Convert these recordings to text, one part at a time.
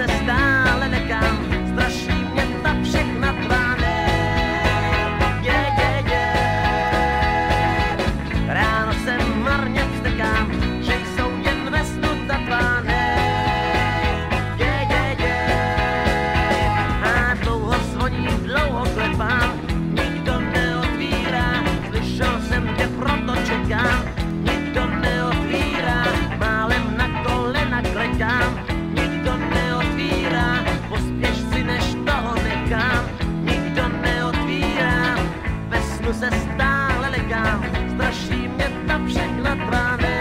hasta stále legál, straší mě ta všechna tráne.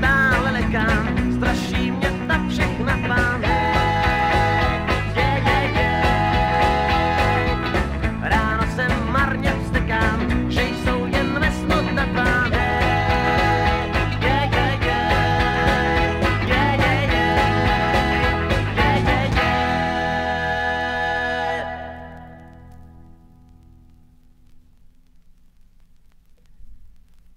back.